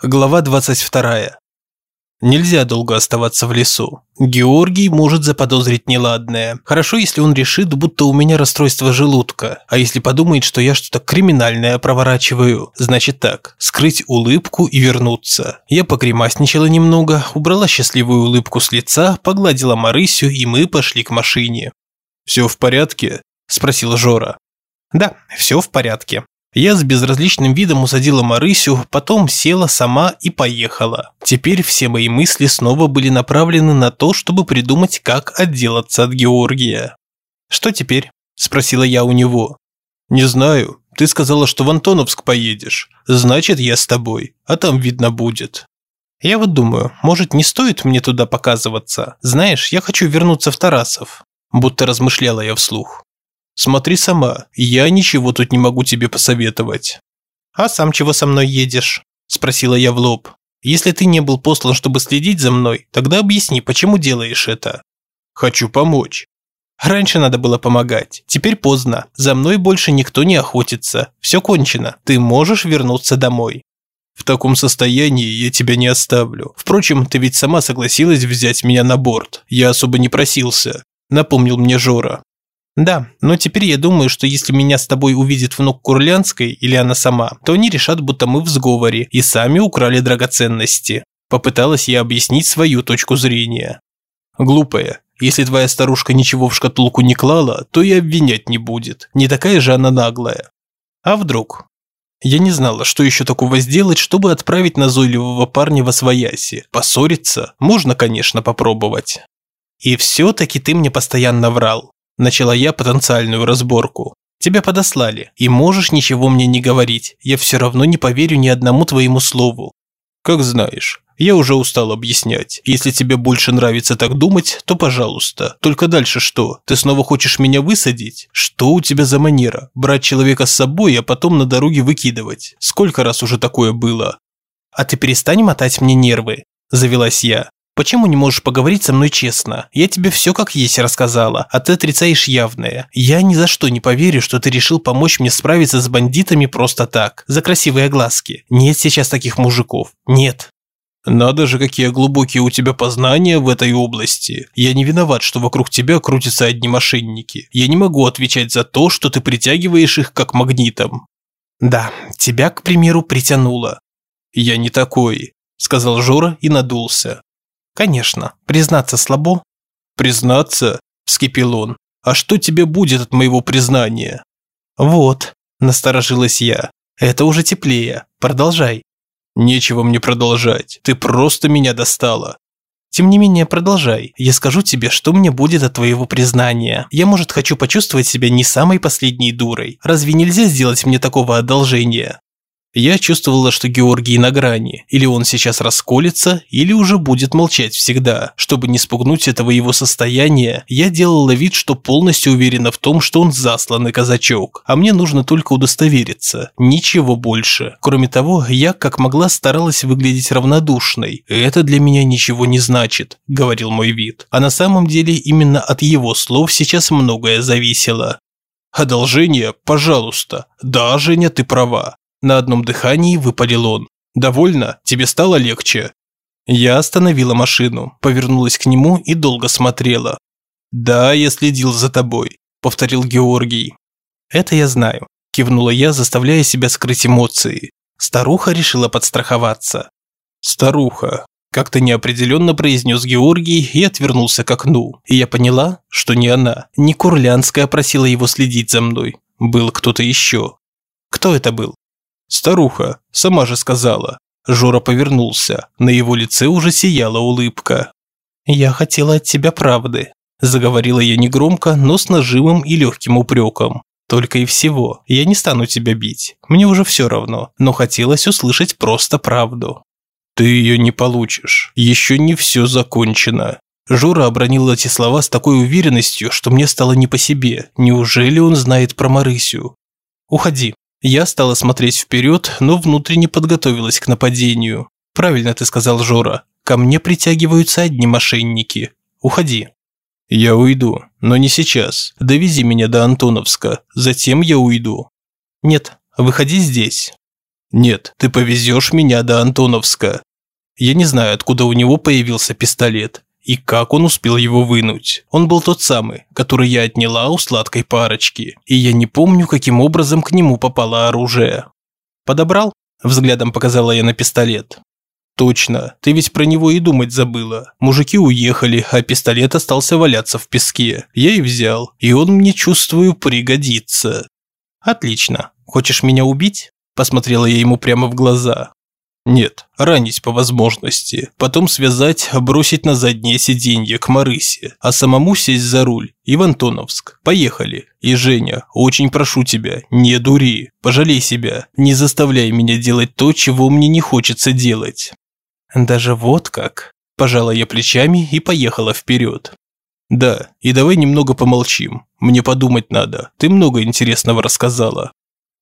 Глава 22. Нельзя долго оставаться в лесу. Георгий может заподозрить неладное. Хорошо, если он решит, будто у меня расстройство желудка. А если подумает, что я что-то криминальное проворачиваю, значит так, скрыть улыбку и вернуться. Я погремасничала немного, убрала счастливую улыбку с лица, погладила Марысю, и мы пошли к машине. «Все в порядке?» – спросил Жора. «Да, все в порядке», я с безразличным видом усадила Марысю, потом села сама и поехала. Теперь все мои мысли снова были направлены на то, чтобы придумать, как отделаться от Георгия. «Что теперь?» – спросила я у него. «Не знаю. Ты сказала, что в Антоновск поедешь. Значит, я с тобой. А там видно будет». «Я вот думаю, может, не стоит мне туда показываться? Знаешь, я хочу вернуться в Тарасов». Будто размышляла я вслух. Смотри сама, я ничего тут не могу тебе посоветовать». «А сам чего со мной едешь?» – спросила я в лоб. «Если ты не был послан, чтобы следить за мной, тогда объясни, почему делаешь это?» «Хочу помочь». «Раньше надо было помогать, теперь поздно. За мной больше никто не охотится. Все кончено, ты можешь вернуться домой». В таком состоянии я тебя не оставлю. Впрочем, ты ведь сама согласилась взять меня на борт. Я особо не просился», – напомнил мне Жора. Да, но теперь я думаю, что если меня с тобой увидит внук Курлянской или она сама, то они решат, будто мы в сговоре и сами украли драгоценности. Попыталась я объяснить свою точку зрения. Глупая. Если твоя старушка ничего в шкатулку не клала, то и обвинять не будет. Не такая же она наглая. А вдруг? Я не знала, что еще такого сделать, чтобы отправить назойливого парня во свояси. Поссориться? Можно, конечно, попробовать. И все-таки ты мне постоянно врал. Начала я потенциальную разборку. Тебя подослали, и можешь ничего мне не говорить. Я все равно не поверю ни одному твоему слову. Как знаешь. Я уже устал объяснять. Если тебе больше нравится так думать, то пожалуйста. Только дальше что? Ты снова хочешь меня высадить? Что у тебя за манера? Брать человека с собой, а потом на дороге выкидывать? Сколько раз уже такое было? А ты перестань мотать мне нервы, завелась я. Почему не можешь поговорить со мной честно? Я тебе все как есть рассказала, а ты отрицаешь явное. Я ни за что не поверю, что ты решил помочь мне справиться с бандитами просто так, за красивые глазки. Нет сейчас таких мужиков. Нет. Надо же, какие глубокие у тебя познания в этой области. Я не виноват, что вокруг тебя крутятся одни мошенники. Я не могу отвечать за то, что ты притягиваешь их как магнитом. Да, тебя, к примеру, притянуло. Я не такой, сказал Жора и надулся. Конечно, признаться слабо. Признаться? Вскипел он. А что тебе будет от моего признания? Вот, насторожилась я. Это уже теплее. Продолжай. Нечего мне продолжать. Ты просто меня достала. Тем не менее, продолжай. Я скажу тебе, что мне будет от твоего признания. Я, может, хочу почувствовать себя не самой последней дурой. Разве нельзя сделать мне такого одолжения? Я чувствовала, что Георгий на грани. Или он сейчас расколется, или уже будет молчать всегда. Чтобы не спугнуть этого его состояния, я делала вид, что полностью уверена в том, что он засланный казачок. А мне нужно только удостовериться. Ничего больше. Кроме того, я как могла старалась выглядеть равнодушной. «Это для меня ничего не значит», – говорил мой вид. А на самом деле именно от его слов сейчас многое зависело. «Одолжение? Пожалуйста. Да, Женя, ты права. На одном дыхании выпалил он. «Довольно? Тебе стало легче?» Я остановила машину, повернулась к нему и долго смотрела. «Да, я следил за тобой», – повторил Георгий. «Это я знаю», – кивнула я, заставляя себя скрыть эмоции. Старуха решила подстраховаться. «Старуха», – как-то неопределенно произнес Георгий и отвернулся к окну. И я поняла, что не она, не Курлянская просила его следить за мной. Был кто-то еще. Кто это был? «Старуха, сама же сказала». Жора повернулся. На его лице уже сияла улыбка. «Я хотела от тебя правды», – заговорила я негромко, но с нажимом и легким упреком. «Только и всего. Я не стану тебя бить. Мне уже все равно. Но хотелось услышать просто правду». «Ты ее не получишь. Еще не все закончено». Жора обронил эти слова с такой уверенностью, что мне стало не по себе. Неужели он знает про Марысю? «Уходи», я стала смотреть вперед, но внутренне подготовилась к нападению. «Правильно ты сказал, Жора. Ко мне притягиваются одни мошенники. Уходи». «Я уйду, но не сейчас. Довези меня до Антоновска, затем я уйду». «Нет, выходи здесь». Нет, ты повезешь меня до Антоновска. Я не знаю, откуда у него появился пистолет и как он успел его вынуть. Он был тот самый, который я отняла у сладкой парочки, и я не помню, каким образом к нему попало оружие. Подобрал? Взглядом показала я на пистолет. Точно, ты ведь про него и думать забыла. Мужики уехали, а пистолет остался валяться в песке. Я и взял, и он мне, чувствую, пригодится. Отлично. Хочешь меня убить? Посмотрела я ему прямо в глаза. Нет, ранить по возможности, потом связать, бросить на заднее сиденье к Марысе, а самому сесть за руль и в Антоновск. Поехали. И Женя, очень прошу тебя, не дури, пожалей себя, не заставляй меня делать то, чего мне не хочется делать. Даже вот как. Пожала я плечами и поехала вперед. Да, и давай немного помолчим. Мне подумать надо. Ты много интересного рассказала.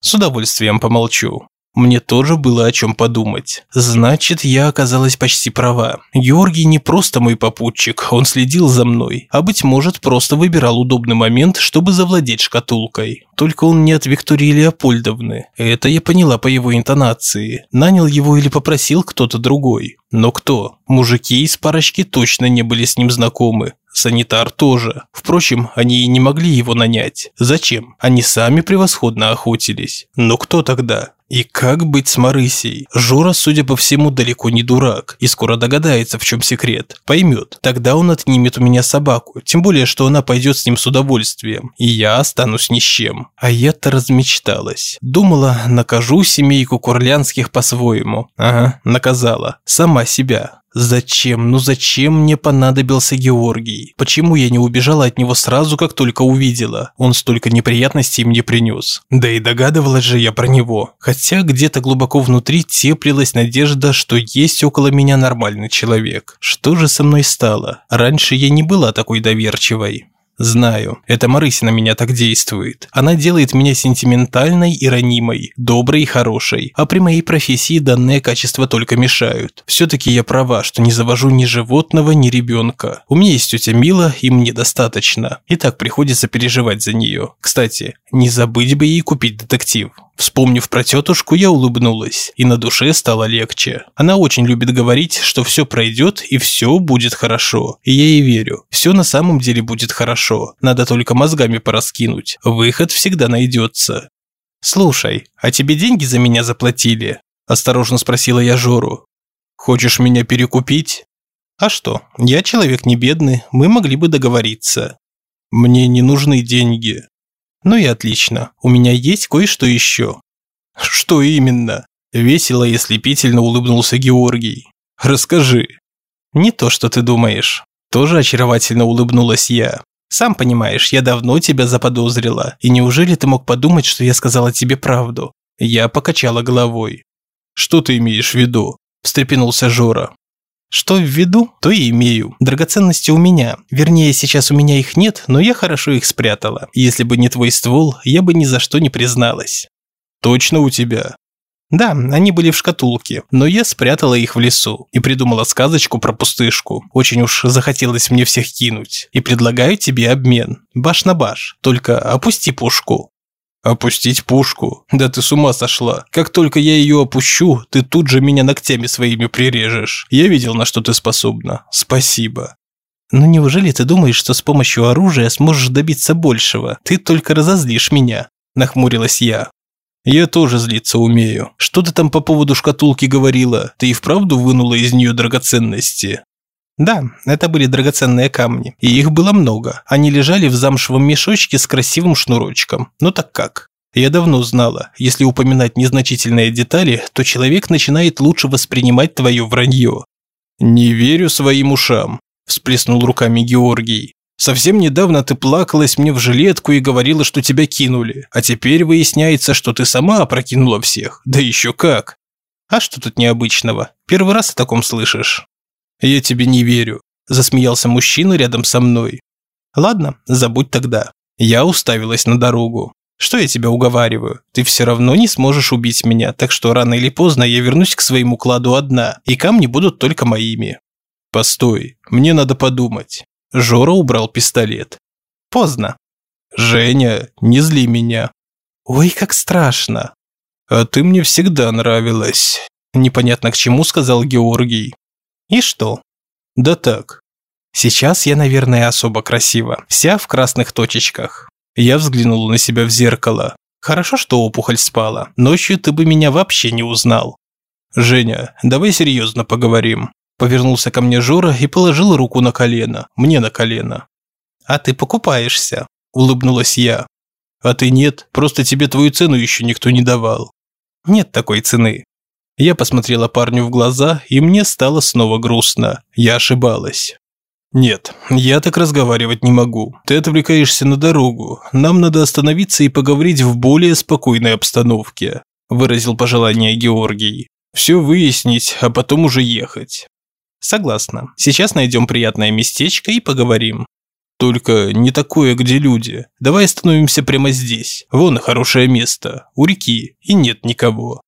С удовольствием помолчу. Мне тоже было о чем подумать. Значит, я оказалась почти права. Георгий не просто мой попутчик, он следил за мной, а быть может, просто выбирал удобный момент, чтобы завладеть шкатулкой. Только он не от Виктории Леопольдовны. Это я поняла по его интонации. Нанял его или попросил кто-то другой. Но кто? Мужики из парочки точно не были с ним знакомы. Санитар тоже. Впрочем, они и не могли его нанять. Зачем? Они сами превосходно охотились. Но кто тогда? И как быть с Марысей? Жора, судя по всему, далеко не дурак и скоро догадается, в чем секрет. Поймет. Тогда он отнимет у меня собаку, тем более, что она пойдет с ним с удовольствием. И я останусь ни с чем. А я-то размечталась. Думала, накажу семейку Курлянских по-своему. Ага, наказала. Сама себя. Зачем? Ну зачем мне понадобился Георгий? Почему я не убежала от него сразу, как только увидела? Он столько неприятностей мне принес. Да и догадывалась же я про него. Хотя где-то глубоко внутри теплилась надежда, что есть около меня нормальный человек. Что же со мной стало? Раньше я не была такой доверчивой. Знаю, это Марыся на меня так действует. Она делает меня сентиментальной и ранимой, доброй и хорошей, а при моей профессии данные качества только мешают. Все-таки я права, что не завожу ни животного, ни ребенка. У меня есть тетя Мила, и мне достаточно. И так приходится переживать за нее. Кстати, не забыть бы ей купить детектив. Вспомнив про тетушку, я улыбнулась, и на душе стало легче. Она очень любит говорить, что все пройдет и все будет хорошо. И я ей верю. Все на самом деле будет хорошо. Надо только мозгами пораскинуть. Выход всегда найдется. «Слушай, а тебе деньги за меня заплатили?» – осторожно спросила я Жору. «Хочешь меня перекупить?» «А что, я человек не бедный, мы могли бы договориться». «Мне не нужны деньги», ну и отлично, у меня есть кое-что еще. Что именно? Весело и слепительно улыбнулся Георгий. Расскажи. Не то, что ты думаешь. Тоже очаровательно улыбнулась я. Сам понимаешь, я давно тебя заподозрила, и неужели ты мог подумать, что я сказала тебе правду? Я покачала головой. Что ты имеешь в виду? встрепенулся Жора. Что в виду, то и имею. Драгоценности у меня. Вернее, сейчас у меня их нет, но я хорошо их спрятала. Если бы не твой ствол, я бы ни за что не призналась. Точно у тебя? Да, они были в шкатулке, но я спрятала их в лесу и придумала сказочку про пустышку. Очень уж захотелось мне всех кинуть. И предлагаю тебе обмен. Баш на баш. Только опусти пушку. Опустить пушку? Да ты с ума сошла. Как только я ее опущу, ты тут же меня ногтями своими прирежешь. Я видел, на что ты способна. Спасибо. Ну неужели ты думаешь, что с помощью оружия сможешь добиться большего? Ты только разозлишь меня, нахмурилась я. Я тоже злиться умею. Что ты там по поводу шкатулки говорила? Ты и вправду вынула из нее драгоценности? Да, это были драгоценные камни, и их было много. Они лежали в замшевом мешочке с красивым шнурочком. Ну так как? Я давно знала, если упоминать незначительные детали, то человек начинает лучше воспринимать твое вранье. «Не верю своим ушам», – всплеснул руками Георгий. «Совсем недавно ты плакалась мне в жилетку и говорила, что тебя кинули, а теперь выясняется, что ты сама опрокинула всех, да еще как». «А что тут необычного? Первый раз о таком слышишь?» «Я тебе не верю», – засмеялся мужчина рядом со мной. «Ладно, забудь тогда». Я уставилась на дорогу. «Что я тебя уговариваю? Ты все равно не сможешь убить меня, так что рано или поздно я вернусь к своему кладу одна, и камни будут только моими». «Постой, мне надо подумать». Жора убрал пистолет. «Поздно». «Женя, не зли меня». «Ой, как страшно». «А ты мне всегда нравилась», – непонятно к чему сказал Георгий. «И что?» «Да так». «Сейчас я, наверное, особо красива, вся в красных точечках». Я взглянул на себя в зеркало. Хорошо, что опухоль спала. Ночью ты бы меня вообще не узнал. Женя, давай серьезно поговорим. Повернулся ко мне Жора и положил руку на колено, мне на колено. А ты покупаешься, улыбнулась я. А ты нет, просто тебе твою цену еще никто не давал. Нет такой цены. Я посмотрела парню в глаза, и мне стало снова грустно. Я ошибалась. «Нет, я так разговаривать не могу. Ты отвлекаешься на дорогу. Нам надо остановиться и поговорить в более спокойной обстановке», – выразил пожелание Георгий. «Все выяснить, а потом уже ехать». «Согласна. Сейчас найдем приятное местечко и поговорим». «Только не такое, где люди. Давай остановимся прямо здесь. Вон хорошее место. У реки. И нет никого.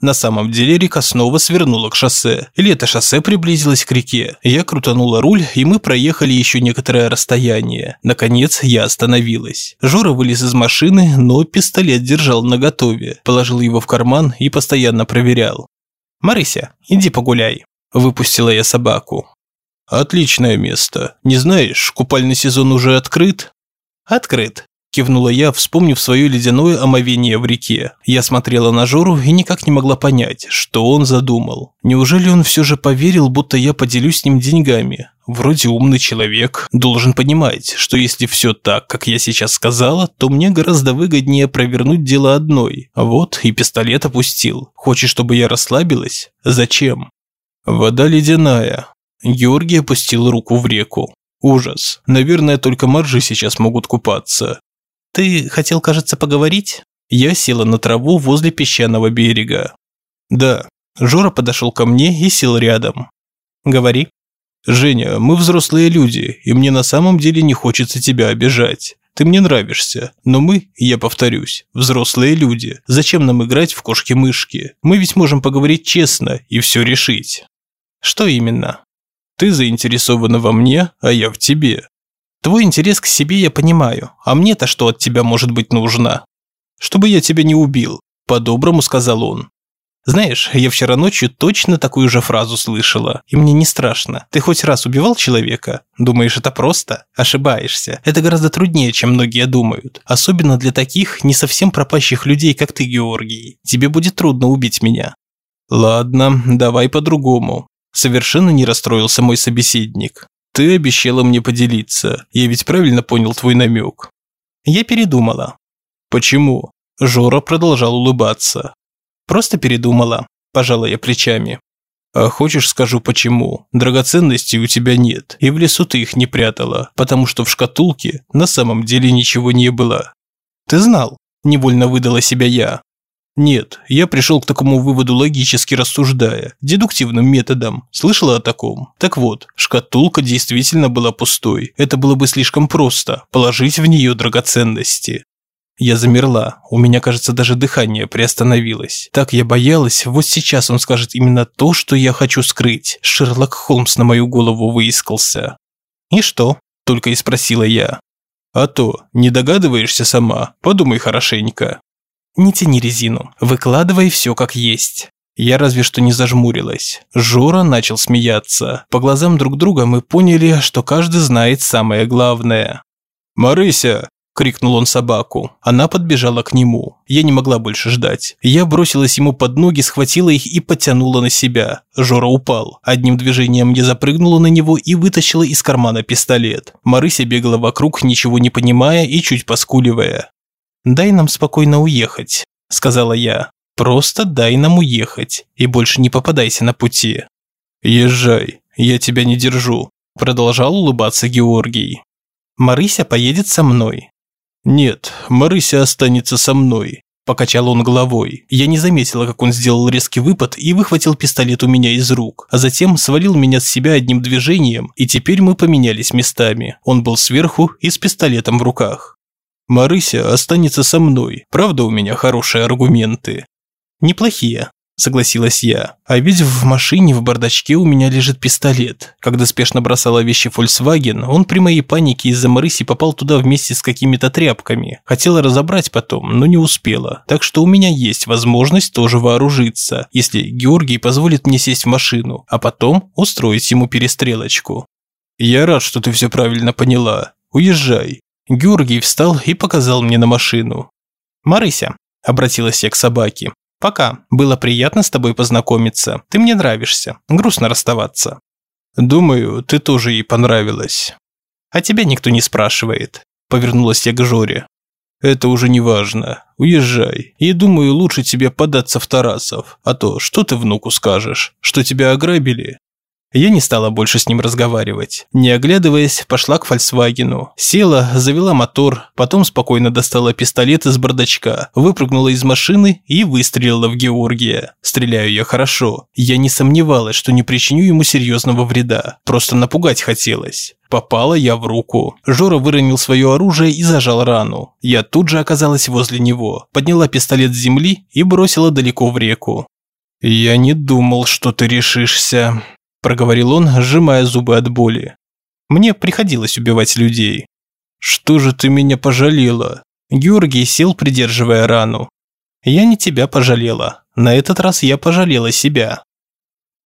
На самом деле река снова свернула к шоссе. Или это шоссе приблизилось к реке. Я крутанула руль, и мы проехали еще некоторое расстояние. Наконец я остановилась. Жора вылез из машины, но пистолет держал наготове. Положил его в карман и постоянно проверял. «Марыся, иди погуляй», – выпустила я собаку. «Отличное место. Не знаешь, купальный сезон уже открыт?» «Открыт. Кивнула я, вспомнив свое ледяное омовение в реке. Я смотрела на Жору и никак не могла понять, что он задумал. Неужели он все же поверил, будто я поделюсь с ним деньгами? Вроде умный человек, должен понимать, что если все так, как я сейчас сказала, то мне гораздо выгоднее провернуть дело одной. Вот и пистолет опустил. Хочешь, чтобы я расслабилась? Зачем? Вода ледяная. Георгий опустил руку в реку. Ужас. Наверное, только моржи сейчас могут купаться. Ты хотел, кажется, поговорить? Я села на траву возле песчаного берега. Да. Жора подошел ко мне и сел рядом. Говори. Женя, мы взрослые люди, и мне на самом деле не хочется тебя обижать. Ты мне нравишься, но мы, я повторюсь, взрослые люди. Зачем нам играть в кошки-мышки? Мы ведь можем поговорить честно и все решить. Что именно? Ты заинтересована во мне, а я в тебе. Твой интерес к себе я понимаю, а мне-то что от тебя может быть нужно? Чтобы я тебя не убил, по-доброму сказал он. Знаешь, я вчера ночью точно такую же фразу слышала, и мне не страшно. Ты хоть раз убивал человека? Думаешь, это просто? Ошибаешься. Это гораздо труднее, чем многие думают. Особенно для таких не совсем пропащих людей, как ты, Георгий. Тебе будет трудно убить меня. Ладно, давай по-другому. Совершенно не расстроился мой собеседник. Ты обещала мне поделиться. Я ведь правильно понял твой намек. Я передумала. Почему? Жора продолжал улыбаться. Просто передумала. Пожала я плечами. А хочешь скажу почему? Драгоценностей у тебя нет, и в лесу ты их не прятала, потому что в шкатулке на самом деле ничего не было. Ты знал? Невольно выдала себя я. Нет, я пришел к такому выводу логически рассуждая, дедуктивным методом. Слышала о таком? Так вот, шкатулка действительно была пустой. Это было бы слишком просто – положить в нее драгоценности. Я замерла, у меня, кажется, даже дыхание приостановилось. Так я боялась, вот сейчас он скажет именно то, что я хочу скрыть. Шерлок Холмс на мою голову выискался. «И что?» – только и спросила я. «А то, не догадываешься сама, подумай хорошенько». Не тяни резину, выкладывай все как есть. Я разве что не зажмурилась. Жора начал смеяться. По глазам друг друга мы поняли, что каждый знает самое главное. «Марыся!» – крикнул он собаку. Она подбежала к нему. Я не могла больше ждать. Я бросилась ему под ноги, схватила их и потянула на себя. Жора упал. Одним движением я запрыгнула на него и вытащила из кармана пистолет. Марыся бегала вокруг, ничего не понимая и чуть поскуливая. «Дай нам спокойно уехать», – сказала я. «Просто дай нам уехать и больше не попадайся на пути». «Езжай, я тебя не держу», – продолжал улыбаться Георгий. «Марыся поедет со мной». «Нет, Марыся останется со мной», – покачал он головой. Я не заметила, как он сделал резкий выпад и выхватил пистолет у меня из рук, а затем свалил меня с себя одним движением, и теперь мы поменялись местами. Он был сверху и с пистолетом в руках. Марыся останется со мной. Правда, у меня хорошие аргументы. Неплохие, согласилась я. А ведь в машине в бардачке у меня лежит пистолет. Когда спешно бросала вещи Volkswagen, он при моей панике из-за Марыси попал туда вместе с какими-то тряпками. Хотела разобрать потом, но не успела. Так что у меня есть возможность тоже вооружиться, если Георгий позволит мне сесть в машину, а потом устроить ему перестрелочку. Я рад, что ты все правильно поняла. Уезжай. Георгий встал и показал мне на машину. «Марыся», – обратилась я к собаке, – «пока. Было приятно с тобой познакомиться. Ты мне нравишься. Грустно расставаться». «Думаю, ты тоже ей понравилась». «А тебя никто не спрашивает», – повернулась я к Жоре. «Это уже не важно. Уезжай. И думаю, лучше тебе податься в Тарасов. А то, что ты внуку скажешь? Что тебя ограбили? Я не стала больше с ним разговаривать. Не оглядываясь, пошла к «Фольксвагену». Села, завела мотор, потом спокойно достала пистолет из бардачка, выпрыгнула из машины и выстрелила в Георгия. Стреляю я хорошо. Я не сомневалась, что не причиню ему серьезного вреда. Просто напугать хотелось. Попала я в руку. Жора выронил свое оружие и зажал рану. Я тут же оказалась возле него, подняла пистолет с земли и бросила далеко в реку. «Я не думал, что ты решишься», – проговорил он, сжимая зубы от боли. «Мне приходилось убивать людей». «Что же ты меня пожалела?» Георгий сел, придерживая рану. «Я не тебя пожалела. На этот раз я пожалела себя».